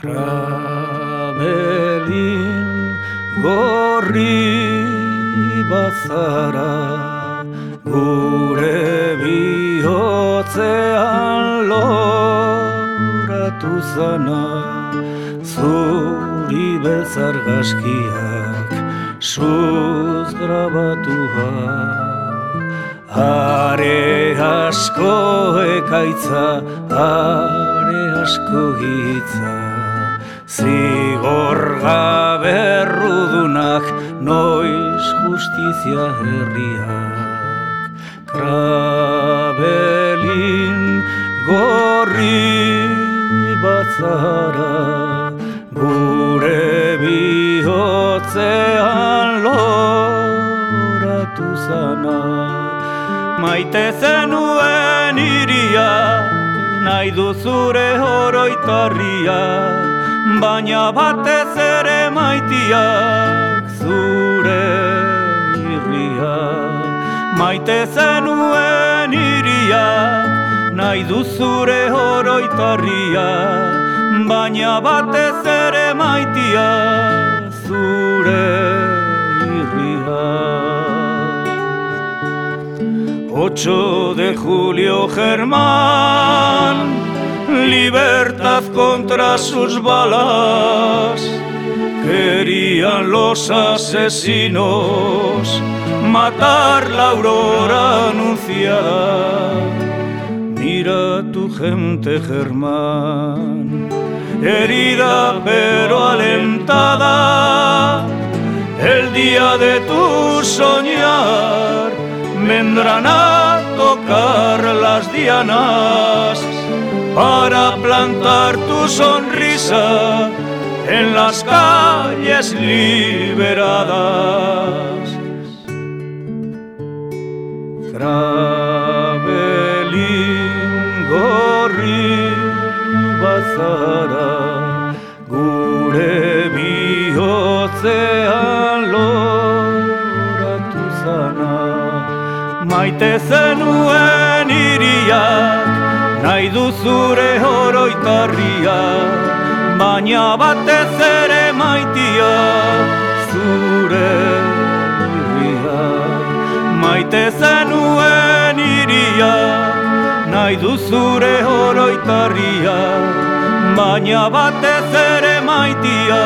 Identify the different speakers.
Speaker 1: Krabelin gorri bazara Gure bihotzean loratu zana. Zuri bezar gaskiak Suz grabatua Are asko ekaitza Are asko hitza. Zigor gabe errudunak, noiz justizia herriak. Krabelin gorri batzara Gure bihotzean loratu zana. Maite zenuen iria, nahi duzure horoitarria Baina batez ere maitiak zure irria. Maite zenuen iria, nahi duzure horoitarria Baina batez ere maitia zure irria. 8 de julio Germán, libertad contra sus balas. Querían los asesinos matar la aurora anunciada. Mira tu gente Germán, herida pero alentada, el día de tu soñar vendrán a tocar las dianas para plantar tu sonrisa en las calles liberadas. Krabelin gorri bazara gure bihotzean loratu zana maite zenuen nahi duzure horoitarria, baina batez ere maitia zure irria. Maite zenuen iriak, nahi duzure horoitarria, baina batez ere maitia